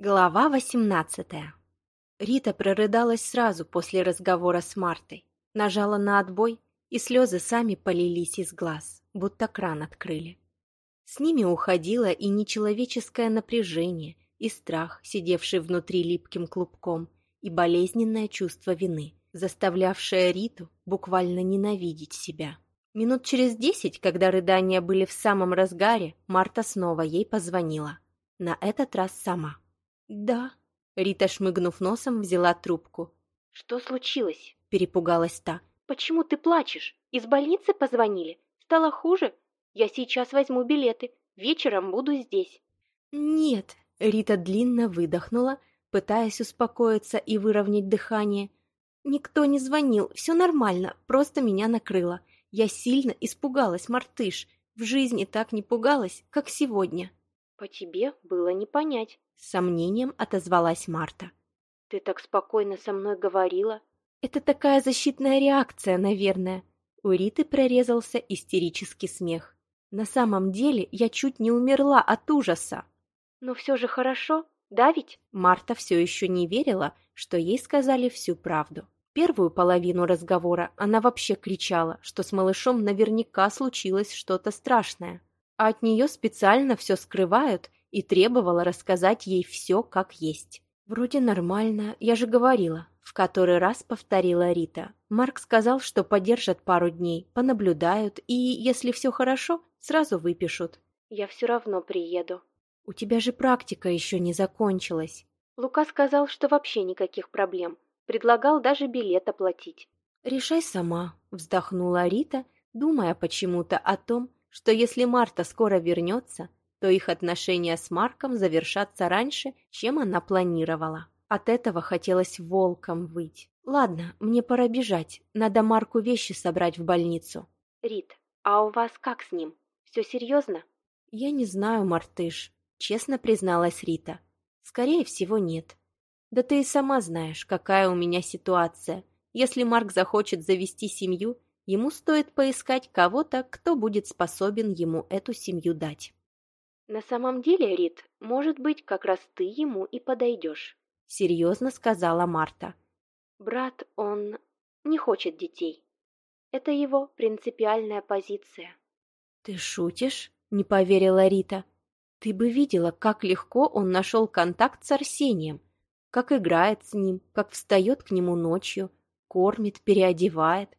Глава восемнадцатая. Рита прорыдалась сразу после разговора с Мартой, нажала на отбой, и слезы сами полились из глаз, будто кран открыли. С ними уходило и нечеловеческое напряжение, и страх, сидевший внутри липким клубком, и болезненное чувство вины, заставлявшее Риту буквально ненавидеть себя. Минут через десять, когда рыдания были в самом разгаре, Марта снова ей позвонила. На этот раз сама. «Да». Рита, шмыгнув носом, взяла трубку. «Что случилось?» – перепугалась та. «Почему ты плачешь? Из больницы позвонили? Стало хуже? Я сейчас возьму билеты. Вечером буду здесь». «Нет». Рита длинно выдохнула, пытаясь успокоиться и выровнять дыхание. «Никто не звонил, все нормально, просто меня накрыло. Я сильно испугалась, Мартыш. В жизни так не пугалась, как сегодня». «По тебе было не понять». С сомнением отозвалась Марта. «Ты так спокойно со мной говорила». «Это такая защитная реакция, наверное». У Риты прорезался истерический смех. «На самом деле я чуть не умерла от ужаса». «Но все же хорошо, да ведь?» Марта все еще не верила, что ей сказали всю правду. Первую половину разговора она вообще кричала, что с малышом наверняка случилось что-то страшное. А от нее специально все скрывают и требовала рассказать ей все как есть. «Вроде нормально, я же говорила», — в который раз повторила Рита. Марк сказал, что подержат пару дней, понаблюдают и, если все хорошо, сразу выпишут. «Я все равно приеду». «У тебя же практика еще не закончилась». Лука сказал, что вообще никаких проблем. Предлагал даже билет оплатить. «Решай сама», — вздохнула Рита, думая почему-то о том, что если Марта скоро вернется, то их отношения с Марком завершатся раньше, чем она планировала. От этого хотелось волком выть. «Ладно, мне пора бежать. Надо Марку вещи собрать в больницу». «Рит, а у вас как с ним? Все серьезно?» «Я не знаю, Мартыш», — честно призналась Рита. «Скорее всего, нет. Да ты и сама знаешь, какая у меня ситуация. Если Марк захочет завести семью, ему стоит поискать кого-то, кто будет способен ему эту семью дать». «На самом деле, Рит, может быть, как раз ты ему и подойдешь», — серьезно сказала Марта. «Брат, он не хочет детей. Это его принципиальная позиция». «Ты шутишь?» — не поверила Рита. «Ты бы видела, как легко он нашел контакт с Арсением, как играет с ним, как встает к нему ночью, кормит, переодевает».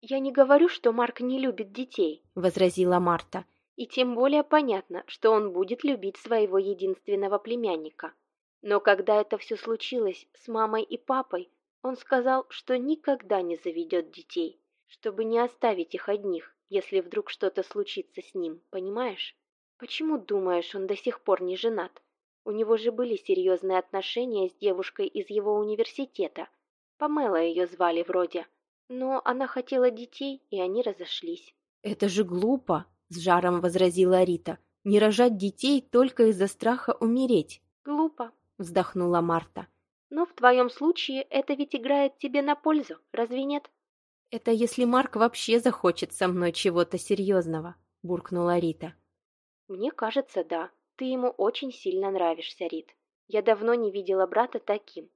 «Я не говорю, что Марк не любит детей», — возразила Марта. И тем более понятно, что он будет любить своего единственного племянника. Но когда это все случилось с мамой и папой, он сказал, что никогда не заведет детей, чтобы не оставить их одних, если вдруг что-то случится с ним, понимаешь? Почему, думаешь, он до сих пор не женат? У него же были серьезные отношения с девушкой из его университета. Памела ее звали вроде. Но она хотела детей, и они разошлись. «Это же глупо!» — с жаром возразила Рита. «Не рожать детей только из-за страха умереть». «Глупо», — вздохнула Марта. «Но в твоем случае это ведь играет тебе на пользу, разве нет?» «Это если Марк вообще захочет со мной чего-то серьезного», — буркнула Рита. «Мне кажется, да. Ты ему очень сильно нравишься, Рит. Я давно не видела брата таким,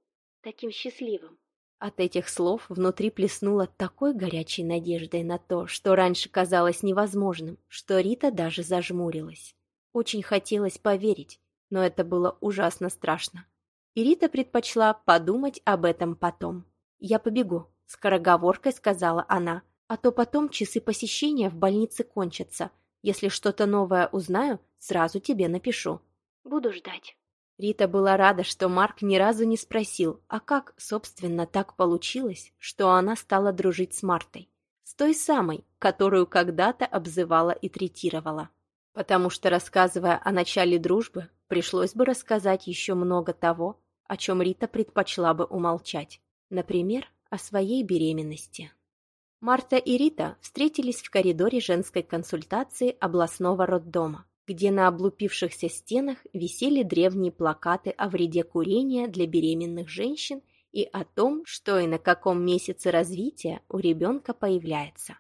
таким счастливым. От этих слов внутри плеснуло такой горячей надеждой на то, что раньше казалось невозможным, что Рита даже зажмурилась. Очень хотелось поверить, но это было ужасно страшно. И Рита предпочла подумать об этом потом. «Я побегу», — скороговоркой сказала она, «а то потом часы посещения в больнице кончатся. Если что-то новое узнаю, сразу тебе напишу». «Буду ждать». Рита была рада, что Марк ни разу не спросил, а как, собственно, так получилось, что она стала дружить с Мартой. С той самой, которую когда-то обзывала и третировала. Потому что, рассказывая о начале дружбы, пришлось бы рассказать еще много того, о чем Рита предпочла бы умолчать. Например, о своей беременности. Марта и Рита встретились в коридоре женской консультации областного роддома где на облупившихся стенах висели древние плакаты о вреде курения для беременных женщин и о том, что и на каком месяце развития у ребенка появляется.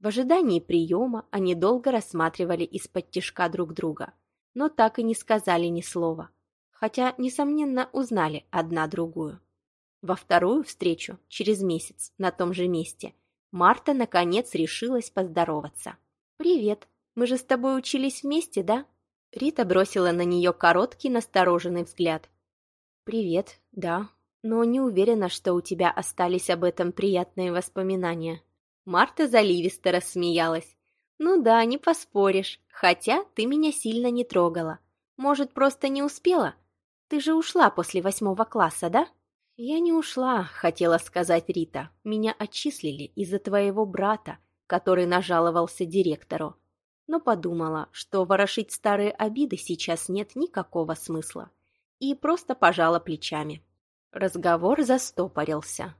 В ожидании приема они долго рассматривали из-под тишка друг друга, но так и не сказали ни слова. хотя, несомненно, узнали одна другую. Во вторую встречу, через месяц, на том же месте, Марта, наконец, решилась поздороваться. «Привет, мы же с тобой учились вместе, да?» Рита бросила на нее короткий, настороженный взгляд. «Привет, да, но не уверена, что у тебя остались об этом приятные воспоминания». Марта заливисто рассмеялась. «Ну да, не поспоришь, хотя ты меня сильно не трогала. Может, просто не успела? Ты же ушла после восьмого класса, да?» «Я не ушла», — хотела сказать Рита. «Меня отчислили из-за твоего брата, который нажаловался директору. Но подумала, что ворошить старые обиды сейчас нет никакого смысла. И просто пожала плечами. Разговор застопорился.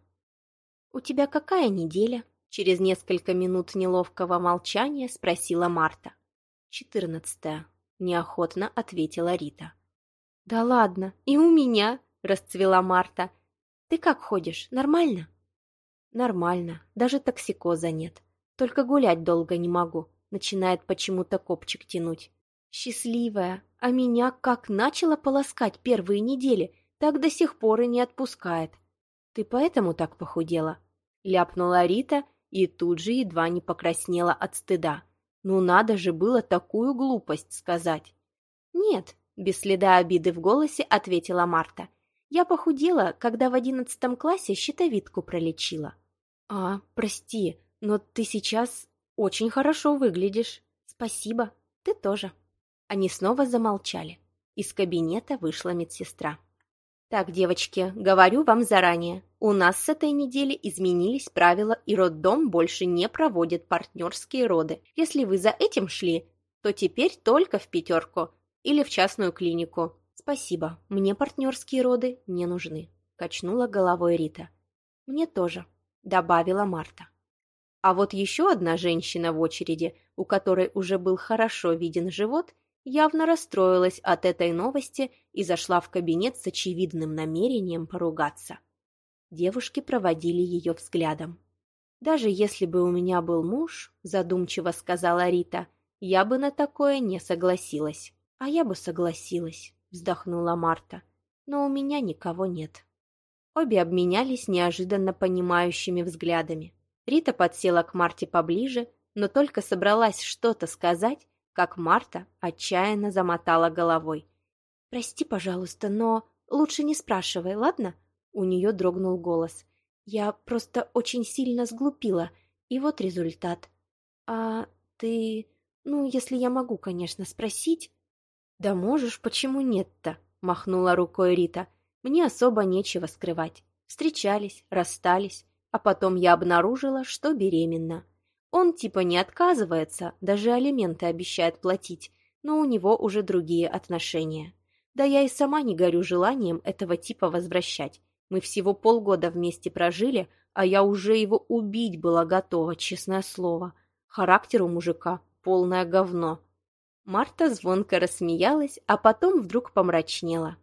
«У тебя какая неделя?» Через несколько минут неловкого молчания спросила Марта. «Четырнадцатая», — неохотно ответила Рита. «Да ладно, и у меня!» — расцвела Марта. Ты как ходишь? Нормально? Нормально. Даже токсикоза нет. Только гулять долго не могу. Начинает почему-то копчик тянуть. Счастливая. А меня как начала полоскать первые недели, так до сих пор и не отпускает. Ты поэтому так похудела? Ляпнула Рита и тут же едва не покраснела от стыда. Ну надо же было такую глупость сказать. Нет, без следа обиды в голосе ответила Марта. Я похудела, когда в одиннадцатом классе щитовидку пролечила. А, прости, но ты сейчас очень хорошо выглядишь. Спасибо, ты тоже. Они снова замолчали. Из кабинета вышла медсестра. Так, девочки, говорю вам заранее, у нас с этой недели изменились правила, и роддом больше не проводит партнерские роды. Если вы за этим шли, то теперь только в пятерку или в частную клинику. «Спасибо, мне партнерские роды не нужны», — качнула головой Рита. «Мне тоже», — добавила Марта. А вот еще одна женщина в очереди, у которой уже был хорошо виден живот, явно расстроилась от этой новости и зашла в кабинет с очевидным намерением поругаться. Девушки проводили ее взглядом. «Даже если бы у меня был муж», — задумчиво сказала Рита, — «я бы на такое не согласилась». «А я бы согласилась», вздохнула Марта. Но у меня никого нет. Обе обменялись неожиданно понимающими взглядами. Рита подсела к Марте поближе, но только собралась что-то сказать, как Марта отчаянно замотала головой. «Прости, пожалуйста, но лучше не спрашивай, ладно?» У нее дрогнул голос. «Я просто очень сильно сглупила, и вот результат. А ты... Ну, если я могу, конечно, спросить...» «Да можешь, почему нет-то?» — махнула рукой Рита. «Мне особо нечего скрывать. Встречались, расстались, а потом я обнаружила, что беременна. Он типа не отказывается, даже алименты обещает платить, но у него уже другие отношения. Да я и сама не горю желанием этого типа возвращать. Мы всего полгода вместе прожили, а я уже его убить была готова, честное слово. Характер у мужика — полное говно. Марта звонко рассмеялась, а потом вдруг помрачнела.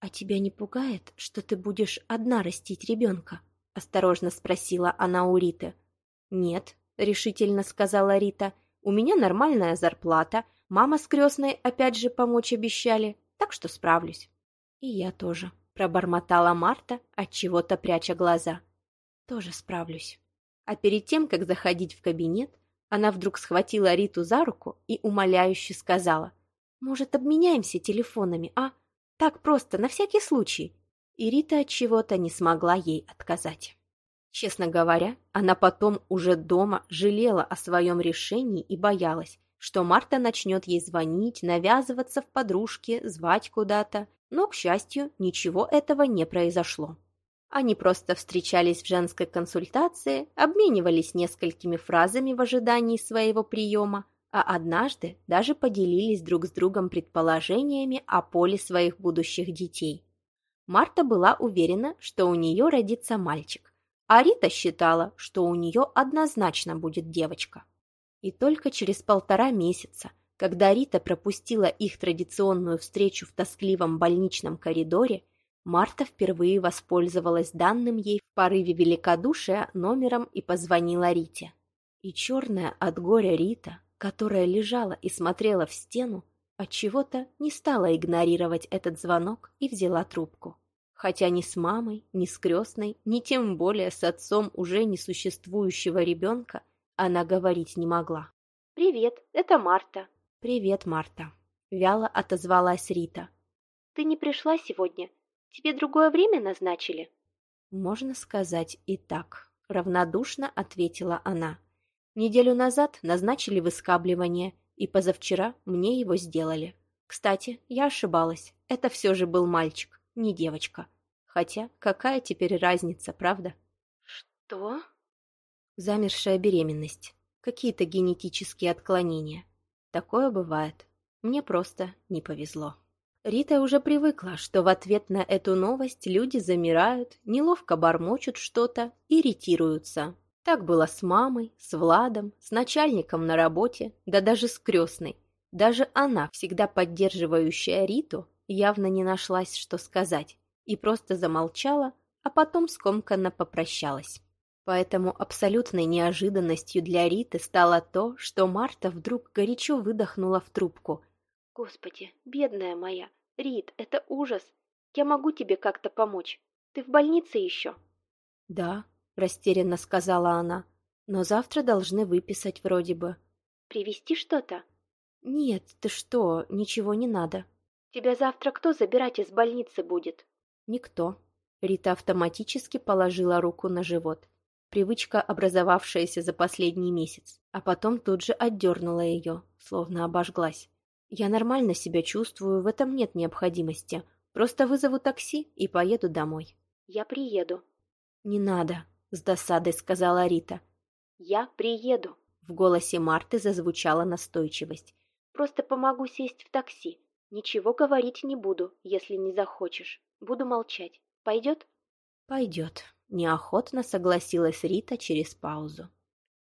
«А тебя не пугает, что ты будешь одна растить ребенка?» — осторожно спросила она у Риты. «Нет», — решительно сказала Рита, — «у меня нормальная зарплата, мама с крестной опять же помочь обещали, так что справлюсь». «И я тоже», — пробормотала Марта, отчего-то пряча глаза. «Тоже справлюсь». А перед тем, как заходить в кабинет, она вдруг схватила Риту за руку и умоляюще сказала. «Может, обменяемся телефонами, а? Так просто, на всякий случай». И Рита от чего-то не смогла ей отказать. Честно говоря, она потом уже дома жалела о своем решении и боялась, что Марта начнет ей звонить, навязываться в подружке, звать куда-то. Но, к счастью, ничего этого не произошло. Они просто встречались в женской консультации, обменивались несколькими фразами в ожидании своего приема, а однажды даже поделились друг с другом предположениями о поле своих будущих детей. Марта была уверена, что у нее родится мальчик, а Рита считала, что у нее однозначно будет девочка. И только через полтора месяца, когда Рита пропустила их традиционную встречу в тоскливом больничном коридоре, Марта впервые воспользовалась данным ей в порыве великодушия номером и позвонила Рите. И черная от горя Рита, которая лежала и смотрела в стену, Отчего-то не стала игнорировать этот звонок и взяла трубку. Хотя ни с мамой, ни с крестной, ни тем более с отцом уже несуществующего ребенка она говорить не могла. «Привет, это Марта». «Привет, Марта», — вяло отозвалась Рита. «Ты не пришла сегодня? Тебе другое время назначили?» «Можно сказать и так», — равнодушно ответила она. «Неделю назад назначили выскабливание, и позавчера мне его сделали. Кстати, я ошибалась. Это все же был мальчик, не девочка. Хотя какая теперь разница, правда?» «Что?» Замершая беременность. Какие-то генетические отклонения. Такое бывает. Мне просто не повезло. Рита уже привыкла, что в ответ на эту новость люди замирают, неловко бормочут что-то, иритируются. Так было с мамой, с Владом, с начальником на работе, да даже с крестной. Даже она, всегда поддерживающая Риту, явно не нашлась, что сказать, и просто замолчала, а потом скомканно попрощалась. Поэтому абсолютной неожиданностью для Риты стало то, что Марта вдруг горячо выдохнула в трубку. «Господи, бедная моя! Рит, это ужас! Я могу тебе как-то помочь? Ты в больнице еще?» «Да», — растерянно сказала она, — «но завтра должны выписать вроде бы». «Привезти что-то?» «Нет, ты что, ничего не надо». «Тебя завтра кто забирать из больницы будет?» «Никто». Рита автоматически положила руку на живот привычка, образовавшаяся за последний месяц, а потом тут же отдернула ее, словно обожглась. «Я нормально себя чувствую, в этом нет необходимости. Просто вызову такси и поеду домой». «Я приеду». «Не надо», — с досадой сказала Рита. «Я приеду». В голосе Марты зазвучала настойчивость. «Просто помогу сесть в такси. Ничего говорить не буду, если не захочешь. Буду молчать. Пойдет?» «Пойдет», Неохотно согласилась Рита через паузу.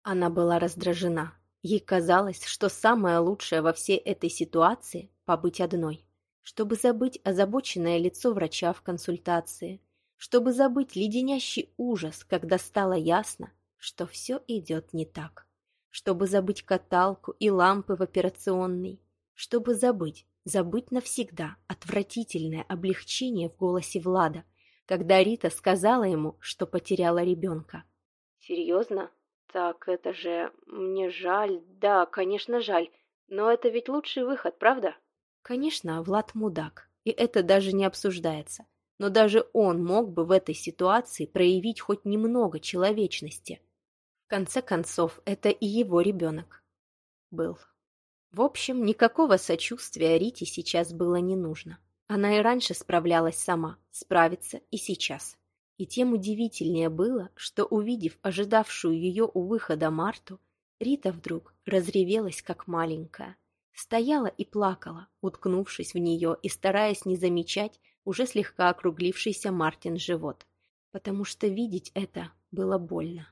Она была раздражена. Ей казалось, что самое лучшее во всей этой ситуации – побыть одной. Чтобы забыть озабоченное лицо врача в консультации. Чтобы забыть леденящий ужас, когда стало ясно, что все идет не так. Чтобы забыть каталку и лампы в операционной. Чтобы забыть, забыть навсегда отвратительное облегчение в голосе Влада – когда Рита сказала ему, что потеряла ребенка. «Серьезно? Так это же... Мне жаль. Да, конечно, жаль. Но это ведь лучший выход, правда?» Конечно, Влад мудак, и это даже не обсуждается. Но даже он мог бы в этой ситуации проявить хоть немного человечности. В конце концов, это и его ребенок. Был. В общем, никакого сочувствия Рите сейчас было не нужно. Она и раньше справлялась сама, справится и сейчас. И тем удивительнее было, что, увидев ожидавшую ее у выхода Марту, Рита вдруг разревелась, как маленькая. Стояла и плакала, уткнувшись в нее и стараясь не замечать уже слегка округлившийся Мартин живот, потому что видеть это было больно.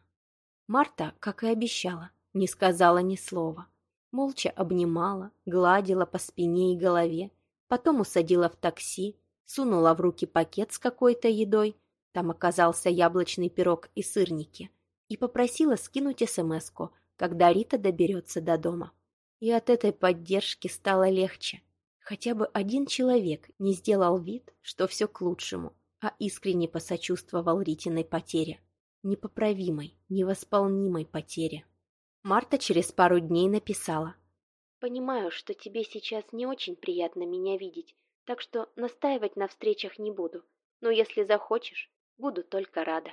Марта, как и обещала, не сказала ни слова. Молча обнимала, гладила по спине и голове, потом усадила в такси, сунула в руки пакет с какой-то едой, там оказался яблочный пирог и сырники, и попросила скинуть смс когда Рита доберется до дома. И от этой поддержки стало легче. Хотя бы один человек не сделал вид, что все к лучшему, а искренне посочувствовал Ритиной потере. Непоправимой, невосполнимой потере. Марта через пару дней написала. Понимаю, что тебе сейчас не очень приятно меня видеть, так что настаивать на встречах не буду. Но если захочешь, буду только рада».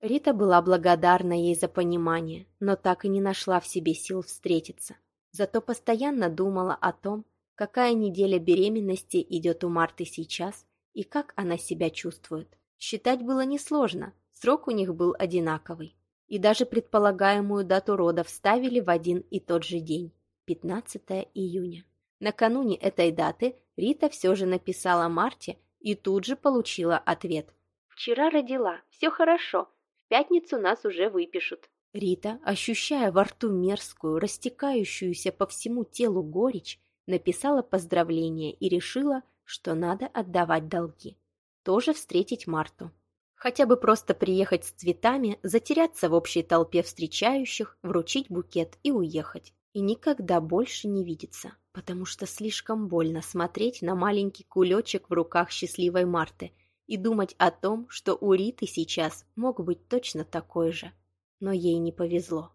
Рита была благодарна ей за понимание, но так и не нашла в себе сил встретиться. Зато постоянно думала о том, какая неделя беременности идет у Марты сейчас и как она себя чувствует. Считать было несложно, срок у них был одинаковый. И даже предполагаемую дату родов ставили в один и тот же день. 15 июня. Накануне этой даты Рита все же написала Марте и тут же получила ответ. «Вчера родила, все хорошо, в пятницу нас уже выпишут». Рита, ощущая во рту мерзкую, растекающуюся по всему телу горечь, написала поздравление и решила, что надо отдавать долги. Тоже встретить Марту. Хотя бы просто приехать с цветами, затеряться в общей толпе встречающих, вручить букет и уехать и никогда больше не видеться. потому что слишком больно смотреть на маленький кулечек в руках счастливой Марты и думать о том, что у Риты сейчас мог быть точно такой же. Но ей не повезло.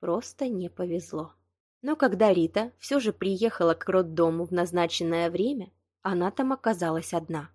Просто не повезло. Но когда Рита все же приехала к роддому в назначенное время, она там оказалась одна.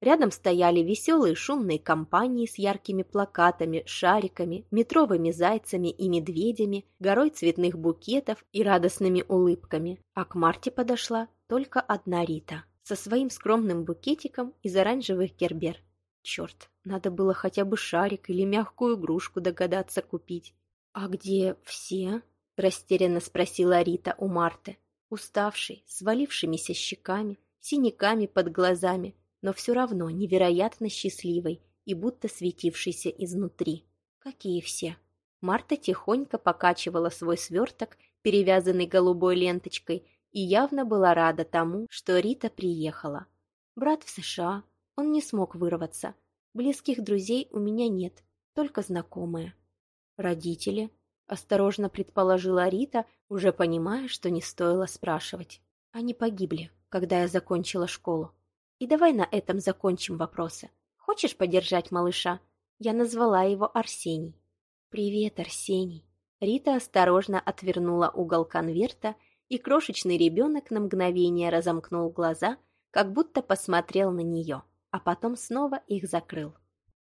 Рядом стояли веселые шумные компании с яркими плакатами, шариками, метровыми зайцами и медведями, горой цветных букетов и радостными улыбками. А к Марте подошла только одна Рита со своим скромным букетиком из оранжевых гербер. Черт, надо было хотя бы шарик или мягкую игрушку догадаться купить. «А где все?» – растерянно спросила Рита у Марты, уставшей, свалившимися щеками, синяками под глазами, но все равно невероятно счастливой и будто светившейся изнутри. Какие все? Марта тихонько покачивала свой сверток, перевязанный голубой ленточкой, и явно была рада тому, что Рита приехала. Брат в США, он не смог вырваться. Близких друзей у меня нет, только знакомые. Родители, осторожно предположила Рита, уже понимая, что не стоило спрашивать. Они погибли, когда я закончила школу. И давай на этом закончим вопросы. Хочешь подержать малыша? Я назвала его Арсений. Привет, Арсений. Рита осторожно отвернула угол конверта, и крошечный ребенок на мгновение разомкнул глаза, как будто посмотрел на нее, а потом снова их закрыл.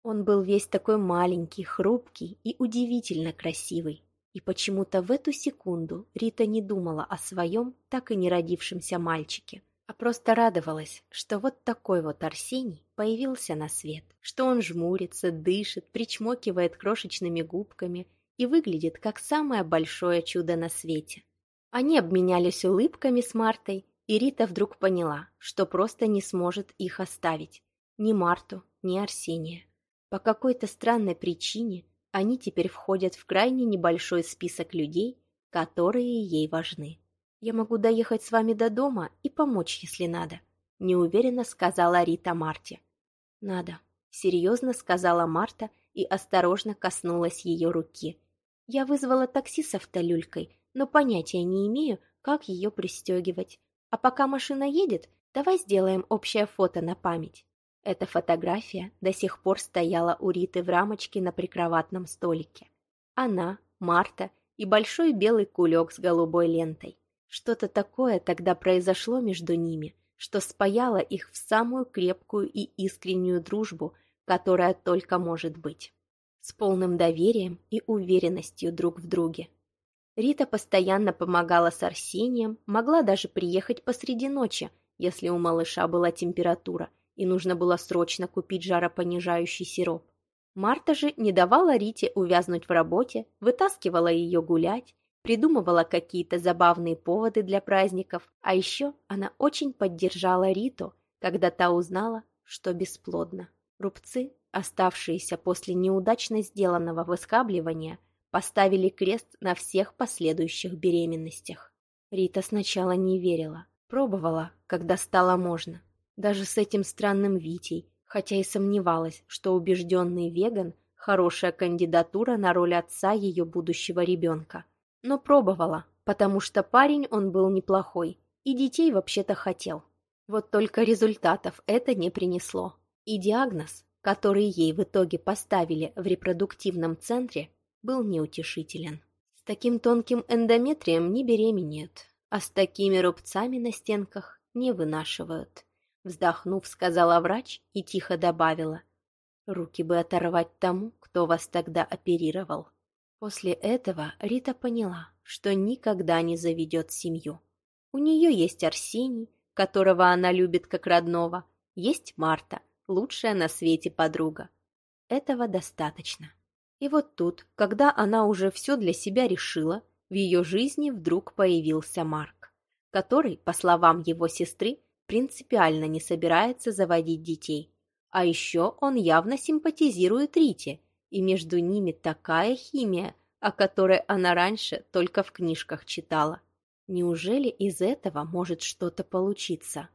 Он был весь такой маленький, хрупкий и удивительно красивый. И почему-то в эту секунду Рита не думала о своем так и не родившемся мальчике а просто радовалась, что вот такой вот Арсений появился на свет, что он жмурится, дышит, причмокивает крошечными губками и выглядит как самое большое чудо на свете. Они обменялись улыбками с Мартой, и Рита вдруг поняла, что просто не сможет их оставить. Ни Марту, ни Арсения. По какой-то странной причине они теперь входят в крайне небольшой список людей, которые ей важны. «Я могу доехать с вами до дома и помочь, если надо», — неуверенно сказала Рита Марте. «Надо», — серьезно сказала Марта и осторожно коснулась ее руки. «Я вызвала такси с автолюлькой, но понятия не имею, как ее пристегивать. А пока машина едет, давай сделаем общее фото на память». Эта фотография до сих пор стояла у Риты в рамочке на прикроватном столике. Она, Марта и большой белый кулек с голубой лентой. Что-то такое тогда произошло между ними, что спаяло их в самую крепкую и искреннюю дружбу, которая только может быть. С полным доверием и уверенностью друг в друге. Рита постоянно помогала с Арсением, могла даже приехать посреди ночи, если у малыша была температура, и нужно было срочно купить жаропонижающий сироп. Марта же не давала Рите увязнуть в работе, вытаскивала ее гулять, придумывала какие-то забавные поводы для праздников, а еще она очень поддержала Риту, когда та узнала, что бесплодна. Рубцы, оставшиеся после неудачно сделанного выскабливания, поставили крест на всех последующих беременностях. Рита сначала не верила, пробовала, когда стало можно. Даже с этим странным Витей, хотя и сомневалась, что убежденный веган – хорошая кандидатура на роль отца ее будущего ребенка – но пробовала, потому что парень он был неплохой, и детей вообще-то хотел. Вот только результатов это не принесло. И диагноз, который ей в итоге поставили в репродуктивном центре, был неутешителен. С таким тонким эндометрием не беременеют, а с такими рубцами на стенках не вынашивают. Вздохнув, сказала врач и тихо добавила. Руки бы оторвать тому, кто вас тогда оперировал. После этого Рита поняла, что никогда не заведет семью. У нее есть Арсений, которого она любит как родного, есть Марта, лучшая на свете подруга. Этого достаточно. И вот тут, когда она уже все для себя решила, в ее жизни вдруг появился Марк, который, по словам его сестры, принципиально не собирается заводить детей. А еще он явно симпатизирует Рите и между ними такая химия, о которой она раньше только в книжках читала. Неужели из этого может что-то получиться?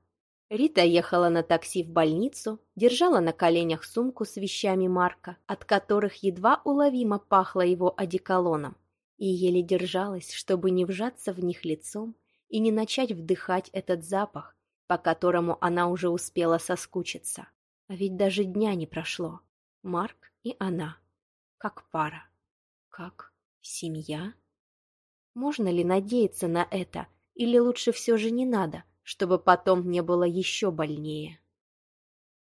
Рита ехала на такси в больницу, держала на коленях сумку с вещами Марка, от которых едва уловимо пахло его одеколоном, и еле держалась, чтобы не вжаться в них лицом и не начать вдыхать этот запах, по которому она уже успела соскучиться. А ведь даже дня не прошло. Марк и она. Как пара. Как семья. Можно ли надеяться на это, или лучше все же не надо, чтобы потом мне было еще больнее?